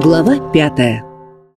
Глава пятая.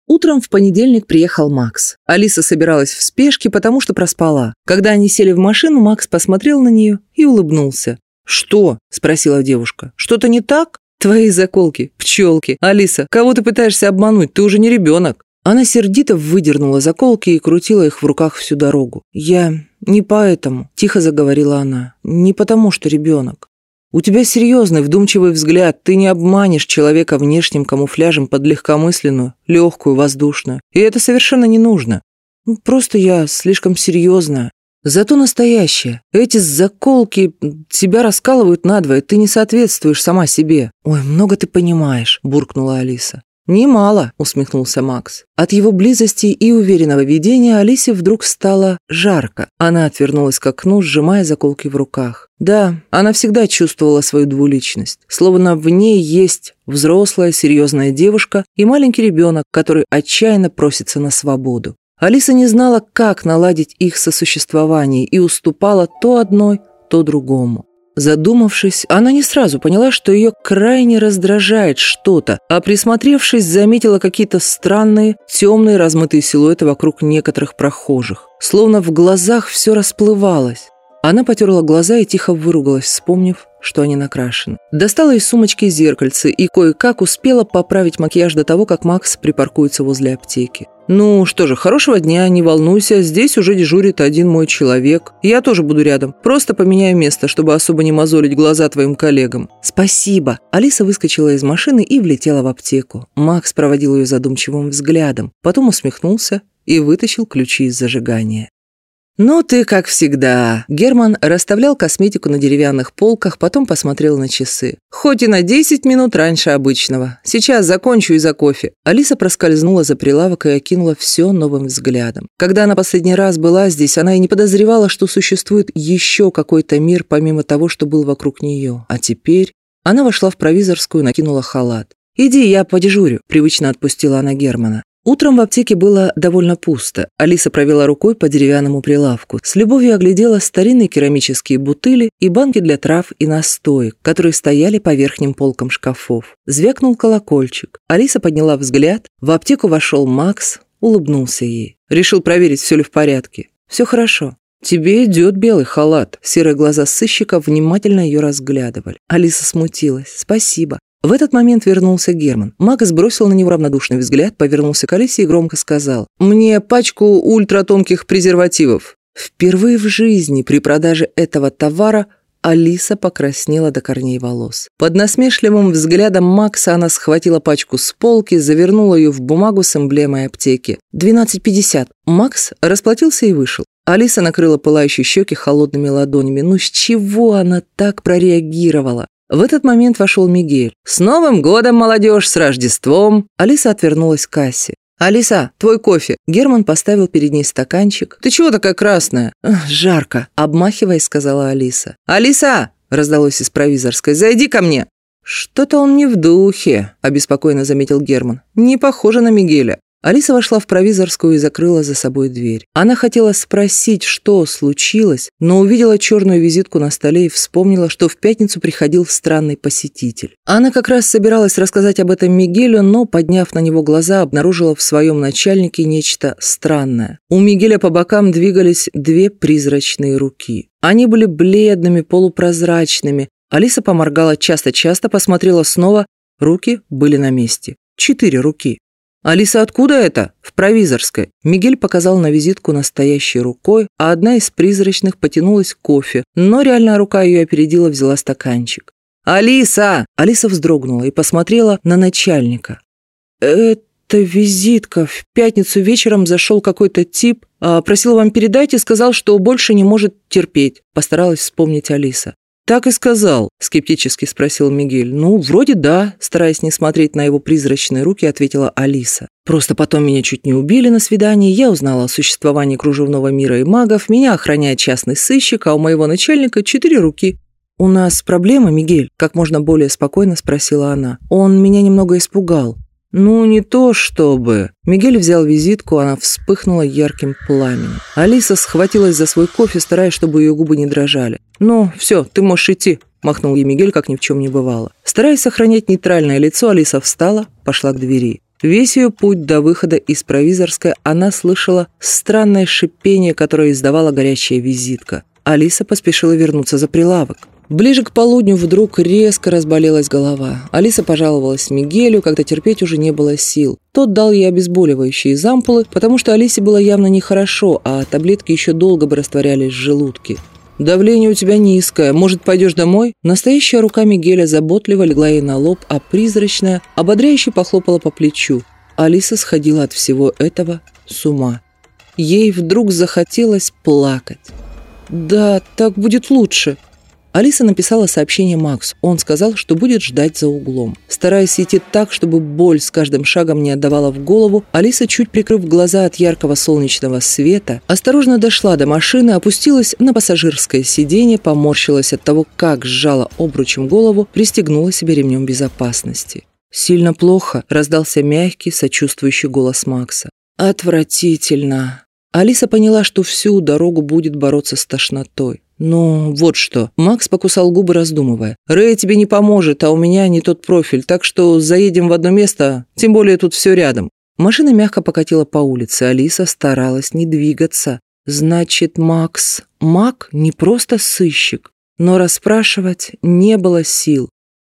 Утром в понедельник приехал Макс. Алиса собиралась в спешке, потому что проспала. Когда они сели в машину, Макс посмотрел на нее и улыбнулся. «Что?» – спросила девушка. «Что-то не так?» «Твои заколки, пчелки. Алиса, кого ты пытаешься обмануть? Ты уже не ребенок». Она сердито выдернула заколки и крутила их в руках всю дорогу. «Я не поэтому», – тихо заговорила она. «Не потому, что ребенок. У тебя серьезный, вдумчивый взгляд, ты не обманешь человека внешним камуфляжем под легкомысленную, легкую, воздушную. И это совершенно не нужно. Ну, просто я слишком серьезная. Зато настоящая. Эти заколки тебя раскалывают надвое, ты не соответствуешь сама себе. Ой, много ты понимаешь, буркнула Алиса. «Немало», — усмехнулся Макс. От его близости и уверенного ведения Алисе вдруг стало жарко. Она отвернулась к окну, сжимая заколки в руках. Да, она всегда чувствовала свою двуличность, словно в ней есть взрослая, серьезная девушка и маленький ребенок, который отчаянно просится на свободу. Алиса не знала, как наладить их сосуществование и уступала то одной, то другому. Задумавшись, она не сразу поняла, что ее крайне раздражает что-то, а присмотревшись, заметила какие-то странные, темные размытые силуэты вокруг некоторых прохожих. Словно в глазах все расплывалось. Она потерла глаза и тихо выругалась, вспомнив, что они накрашены. Достала из сумочки зеркальце и кое-как успела поправить макияж до того, как Макс припаркуется возле аптеки. «Ну что же, хорошего дня, не волнуйся, здесь уже дежурит один мой человек. Я тоже буду рядом, просто поменяю место, чтобы особо не мозолить глаза твоим коллегам». «Спасибо». Алиса выскочила из машины и влетела в аптеку. Макс проводил ее задумчивым взглядом, потом усмехнулся и вытащил ключи из зажигания. «Ну ты как всегда». Герман расставлял косметику на деревянных полках, потом посмотрел на часы. «Хоть и на 10 минут раньше обычного. Сейчас закончу и за кофе». Алиса проскользнула за прилавок и окинула все новым взглядом. Когда она последний раз была здесь, она и не подозревала, что существует еще какой-то мир, помимо того, что был вокруг нее. А теперь она вошла в провизорскую и накинула халат. «Иди, я подежурю», – привычно отпустила она Германа. Утром в аптеке было довольно пусто. Алиса провела рукой по деревянному прилавку. С любовью оглядела старинные керамические бутыли и банки для трав и настоек, которые стояли по верхним полкам шкафов. Звякнул колокольчик. Алиса подняла взгляд. В аптеку вошел Макс, улыбнулся ей. Решил проверить, все ли в порядке. «Все хорошо. «Тебе идет белый халат». Серые глаза сыщика внимательно ее разглядывали. Алиса смутилась. «Спасибо». В этот момент вернулся Герман. Маг сбросил на него равнодушный взгляд, повернулся к Алисе и громко сказал «Мне пачку ультратонких презервативов». Впервые в жизни при продаже этого товара Алиса покраснела до корней волос. Под насмешливым взглядом Макса она схватила пачку с полки, завернула ее в бумагу с эмблемой аптеки. «12.50». Макс расплатился и вышел. Алиса накрыла пылающие щеки холодными ладонями. Ну с чего она так прореагировала? В этот момент вошел Мигель. «С Новым годом, молодежь! С Рождеством!» Алиса отвернулась к кассе. «Алиса, твой кофе!» Герман поставил перед ней стаканчик. «Ты чего такая красная?» «Жарко!» Обмахиваясь, сказала Алиса. «Алиса!» раздалось из провизорской. «Зайди ко мне!» «Что-то он не в духе», – обеспокоенно заметил Герман. «Не похоже на Мигеля». Алиса вошла в провизорскую и закрыла за собой дверь. Она хотела спросить, что случилось, но увидела черную визитку на столе и вспомнила, что в пятницу приходил странный посетитель. Она как раз собиралась рассказать об этом Мигелю, но, подняв на него глаза, обнаружила в своем начальнике нечто странное. У Мигеля по бокам двигались две призрачные руки. Они были бледными, полупрозрачными. Алиса поморгала часто-часто, посмотрела снова. Руки были на месте. Четыре руки. «Алиса, откуда это?» «В провизорской». Мигель показал на визитку настоящей рукой, а одна из призрачных потянулась к кофе, но реальная рука ее опередила, взяла стаканчик. «Алиса!» Алиса вздрогнула и посмотрела на начальника. «Это визитка. В пятницу вечером зашел какой-то тип, а, просил вам передать и сказал, что больше не может терпеть», постаралась вспомнить Алиса. «Так и сказал», – скептически спросил Мигель. «Ну, вроде да», – стараясь не смотреть на его призрачные руки, ответила Алиса. «Просто потом меня чуть не убили на свидании, я узнала о существовании кружевного мира и магов, меня охраняет частный сыщик, а у моего начальника четыре руки». «У нас проблема, Мигель?» – как можно более спокойно спросила она. «Он меня немного испугал. «Ну, не то чтобы...» Мигель взял визитку, она вспыхнула ярким пламенем. Алиса схватилась за свой кофе, стараясь, чтобы ее губы не дрожали. «Ну, все, ты можешь идти». махнул ей Мигель, как ни в чем не бывало. Стараясь сохранять нейтральное лицо, Алиса встала, пошла к двери. Весь ее путь до выхода из провизорской она слышала странное шипение, которое издавала горячая визитка. Алиса поспешила вернуться за прилавок. Ближе к полудню вдруг резко разболелась голова. Алиса пожаловалась Мигелю, когда терпеть уже не было сил. Тот дал ей обезболивающие из потому что Алисе было явно нехорошо, а таблетки еще долго бы растворялись в желудке. «Давление у тебя низкое. Может, пойдешь домой?» Настоящая рука Мигеля заботливо легла ей на лоб, а призрачная ободряюще похлопала по плечу. Алиса сходила от всего этого с ума. Ей вдруг захотелось плакать. «Да, так будет лучше», Алиса написала сообщение Максу. Он сказал, что будет ждать за углом. Стараясь идти так, чтобы боль с каждым шагом не отдавала в голову, Алиса, чуть прикрыв глаза от яркого солнечного света, осторожно дошла до машины, опустилась на пассажирское сиденье, поморщилась от того, как сжала обручем голову, пристегнула себе ремнем безопасности. «Сильно плохо», — раздался мягкий, сочувствующий голос Макса. «Отвратительно». Алиса поняла, что всю дорогу будет бороться с тошнотой. «Ну, вот что». Макс покусал губы, раздумывая. «Рэй тебе не поможет, а у меня не тот профиль, так что заедем в одно место, тем более тут все рядом». Машина мягко покатила по улице, Алиса старалась не двигаться. «Значит, Макс... Мак не просто сыщик». Но расспрашивать не было сил.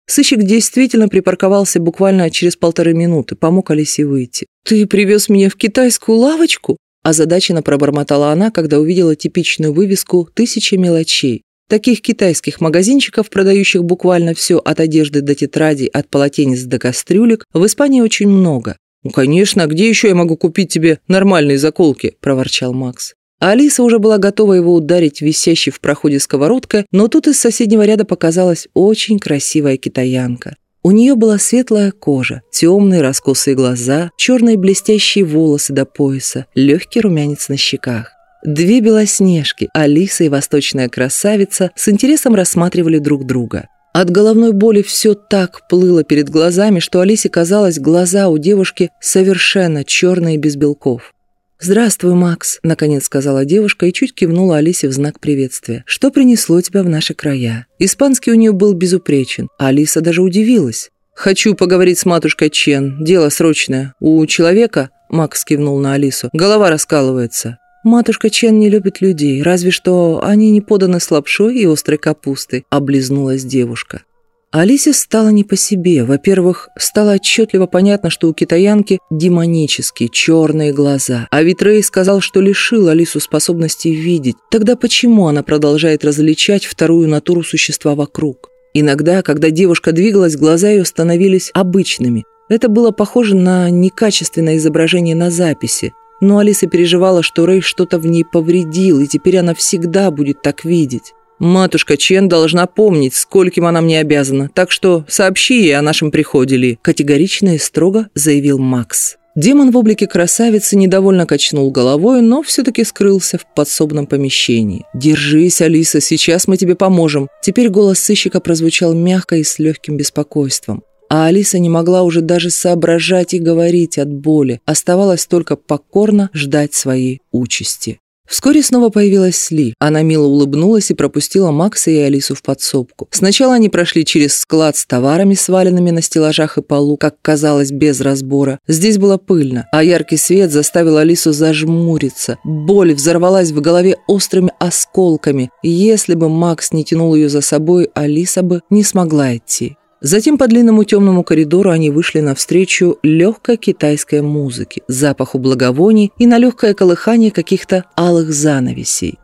Сыщик действительно припарковался буквально через полторы минуты, помог Алисе выйти. «Ты привез меня в китайскую лавочку?» Озадаченно пробормотала она, когда увидела типичную вывеску «Тысяча мелочей». Таких китайских магазинчиков, продающих буквально все от одежды до тетрадей, от полотенец до кастрюлек, в Испании очень много. «Ну, конечно, где еще я могу купить тебе нормальные заколки?» – проворчал Макс. А Алиса уже была готова его ударить висящей в проходе сковородкой, но тут из соседнего ряда показалась очень красивая китаянка. У нее была светлая кожа, темные раскосые глаза, черные блестящие волосы до пояса, легкий румянец на щеках. Две белоснежки, Алиса и восточная красавица, с интересом рассматривали друг друга. От головной боли все так плыло перед глазами, что Алисе казалось, глаза у девушки совершенно черные без белков. «Здравствуй, Макс», — наконец сказала девушка и чуть кивнула Алисе в знак приветствия. «Что принесло тебя в наши края?» Испанский у нее был безупречен, а Алиса даже удивилась. «Хочу поговорить с матушкой Чен. Дело срочное. У человека...» — Макс кивнул на Алису. «Голова раскалывается». «Матушка Чен не любит людей, разве что они не поданы с лапшой и острой капустой», — облизнулась девушка. Алисе стало не по себе. Во-первых, стало отчетливо понятно, что у китаянки демонические черные глаза. А Витрей сказал, что лишил Алису способности видеть. Тогда почему она продолжает различать вторую натуру существа вокруг? Иногда, когда девушка двигалась, глаза ее становились обычными. Это было похоже на некачественное изображение на записи. Но Алиса переживала, что Рэй что-то в ней повредил, и теперь она всегда будет так видеть. «Матушка Чен должна помнить, скольким она мне обязана, так что сообщи ей о нашем приходе Ли», категорично и строго заявил Макс. Демон в облике красавицы недовольно качнул головой, но все-таки скрылся в подсобном помещении. «Держись, Алиса, сейчас мы тебе поможем». Теперь голос сыщика прозвучал мягко и с легким беспокойством. А Алиса не могла уже даже соображать и говорить от боли. Оставалось только покорно ждать своей участи. Вскоре снова появилась Ли. Она мило улыбнулась и пропустила Макса и Алису в подсобку. Сначала они прошли через склад с товарами, сваленными на стеллажах и полу, как казалось, без разбора. Здесь было пыльно, а яркий свет заставил Алису зажмуриться. Боль взорвалась в голове острыми осколками. Если бы Макс не тянул ее за собой, Алиса бы не смогла идти. Затем по длинному темному коридору они вышли навстречу легкой китайской музыке, запаху благовоний и на легкое колыхание каких-то алых занавесей.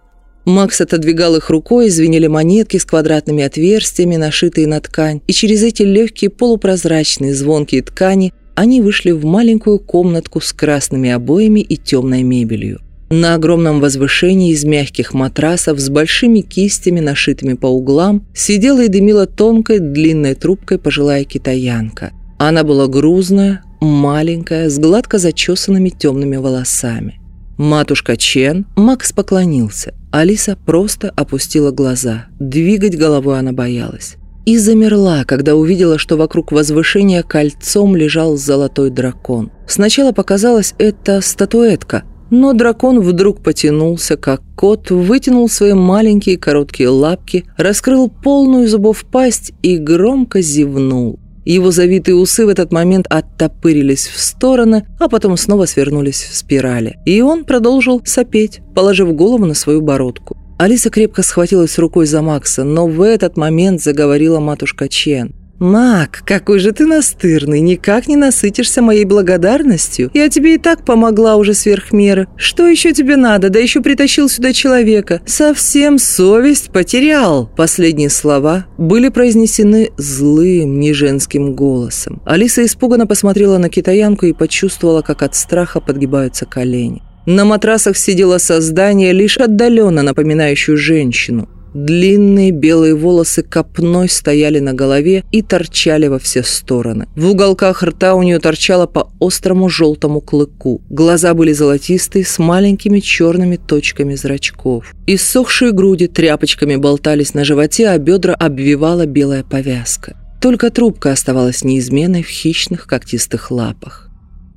Макс отодвигал их рукой, звенели монетки с квадратными отверстиями, нашитые на ткань, и через эти легкие полупрозрачные звонкие ткани они вышли в маленькую комнатку с красными обоями и темной мебелью. На огромном возвышении из мягких матрасов с большими кистями, нашитыми по углам, сидела и дымила тонкой длинной трубкой пожилая китаянка. Она была грузная, маленькая, с гладко зачесанными темными волосами. Матушка Чен, Макс поклонился. Алиса просто опустила глаза. Двигать головой она боялась. И замерла, когда увидела, что вокруг возвышения кольцом лежал золотой дракон. Сначала показалось, это статуэтка – Но дракон вдруг потянулся, как кот, вытянул свои маленькие короткие лапки, раскрыл полную зубов пасть и громко зевнул. Его завитые усы в этот момент оттопырились в стороны, а потом снова свернулись в спирали. И он продолжил сопеть, положив голову на свою бородку. Алиса крепко схватилась рукой за Макса, но в этот момент заговорила матушка Чен. «Мак, какой же ты настырный, никак не насытишься моей благодарностью. Я тебе и так помогла уже сверх меры. Что еще тебе надо? Да еще притащил сюда человека. Совсем совесть потерял». Последние слова были произнесены злым, неженским голосом. Алиса испуганно посмотрела на китаянку и почувствовала, как от страха подгибаются колени. На матрасах сидело создание, лишь отдаленно напоминающее женщину. Длинные белые волосы копной стояли на голове и торчали во все стороны. В уголках рта у нее торчало по острому желтому клыку. Глаза были золотистые, с маленькими черными точками зрачков. Иссохшие груди тряпочками болтались на животе, а бедра обвивала белая повязка. Только трубка оставалась неизменной в хищных когтистых лапах.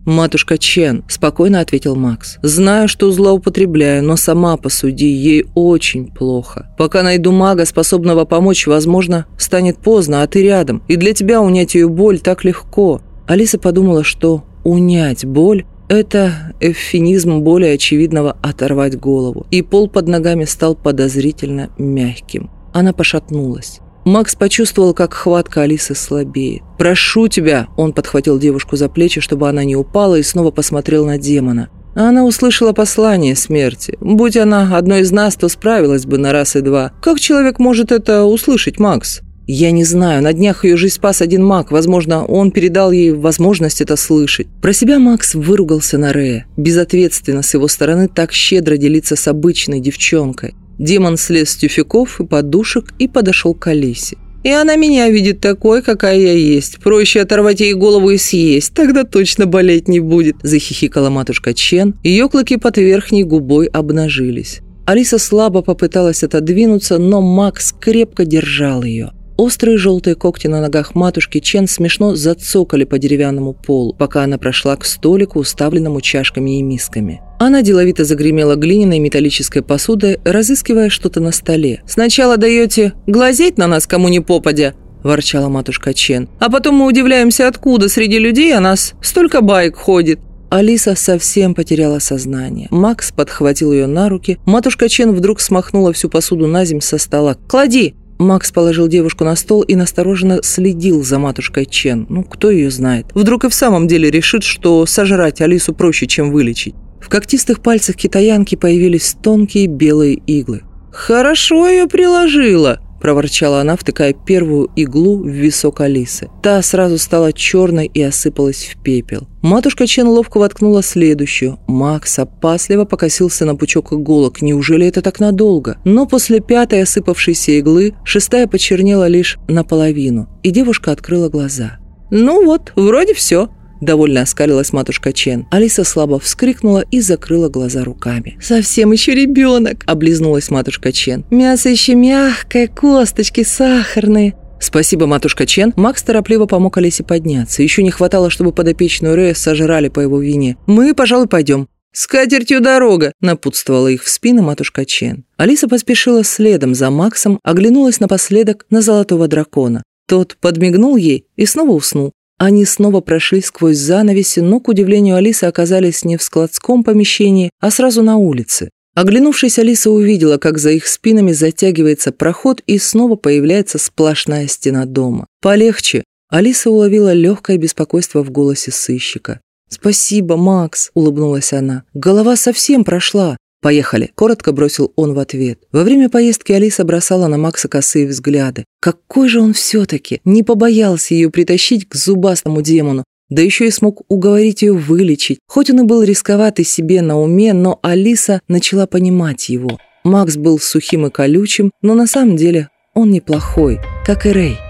«Матушка Чен», – спокойно ответил Макс. «Знаю, что злоупотребляю, но сама посуди, ей очень плохо. Пока найду мага, способного помочь, возможно, станет поздно, а ты рядом. И для тебя унять ее боль так легко». Алиса подумала, что унять боль – это эвфемизм более очевидного оторвать голову. И пол под ногами стал подозрительно мягким. Она пошатнулась. Макс почувствовал, как хватка Алисы слабеет. «Прошу тебя!» – он подхватил девушку за плечи, чтобы она не упала, и снова посмотрел на демона. Она услышала послание смерти. Будь она одной из нас, то справилась бы на раз и два. Как человек может это услышать, Макс? Я не знаю, на днях ее жизнь спас один маг. Возможно, он передал ей возможность это слышать. Про себя Макс выругался на Рея. Безответственно с его стороны так щедро делиться с обычной девчонкой. Демон слез с тюфяков и подушек и подошел к Алисе. «И она меня видит такой, какая я есть. Проще оторвать ей голову и съесть, тогда точно болеть не будет», – захихикала матушка Чен. Ее клыки под верхней губой обнажились. Алиса слабо попыталась отодвинуться, но Макс крепко держал ее. Острые желтые когти на ногах матушки Чен смешно зацокали по деревянному полу, пока она прошла к столику, уставленному чашками и мисками. Она деловито загремела глиняной металлической посудой, разыскивая что-то на столе. «Сначала даете глазеть на нас, кому не попадя», – ворчала матушка Чен. «А потом мы удивляемся, откуда среди людей о нас столько байк ходит». Алиса совсем потеряла сознание. Макс подхватил ее на руки. Матушка Чен вдруг смахнула всю посуду на земь со стола. «Клади!» Макс положил девушку на стол и настороженно следил за матушкой Чен. Ну, кто ее знает. Вдруг и в самом деле решит, что сожрать Алису проще, чем вылечить. В когтистых пальцах китаянки появились тонкие белые иглы. «Хорошо ее приложила», – проворчала она, втыкая первую иглу в висок Алисы. Та сразу стала черной и осыпалась в пепел. Матушка Чен ловко воткнула следующую. Макс опасливо покосился на пучок иголок. Неужели это так надолго? Но после пятой осыпавшейся иглы шестая почернела лишь наполовину, и девушка открыла глаза. «Ну вот, вроде все», Довольно оскалилась матушка Чен. Алиса слабо вскрикнула и закрыла глаза руками. «Совсем еще ребенок!» – облизнулась матушка Чен. «Мясо еще мягкое, косточки сахарные». «Спасибо, матушка Чен». Макс торопливо помог Алисе подняться. Еще не хватало, чтобы подопечную Рея сожрали по его вине. «Мы, пожалуй, пойдем». «С катертью дорога!» – напутствовала их в спину матушка Чен. Алиса поспешила следом за Максом, оглянулась напоследок на золотого дракона. Тот подмигнул ей и снова уснул. Они снова прошли сквозь занавеси, но, к удивлению Алисы, оказались не в складском помещении, а сразу на улице. Оглянувшись, Алиса увидела, как за их спинами затягивается проход и снова появляется сплошная стена дома. «Полегче!» Алиса уловила легкое беспокойство в голосе сыщика. «Спасибо, Макс!» – улыбнулась она. «Голова совсем прошла. «Поехали», – коротко бросил он в ответ. Во время поездки Алиса бросала на Макса косые взгляды. Какой же он все-таки не побоялся ее притащить к зубастому демону, да еще и смог уговорить ее вылечить. Хоть он и был рисковатый себе на уме, но Алиса начала понимать его. Макс был сухим и колючим, но на самом деле он неплохой, как и Рэй.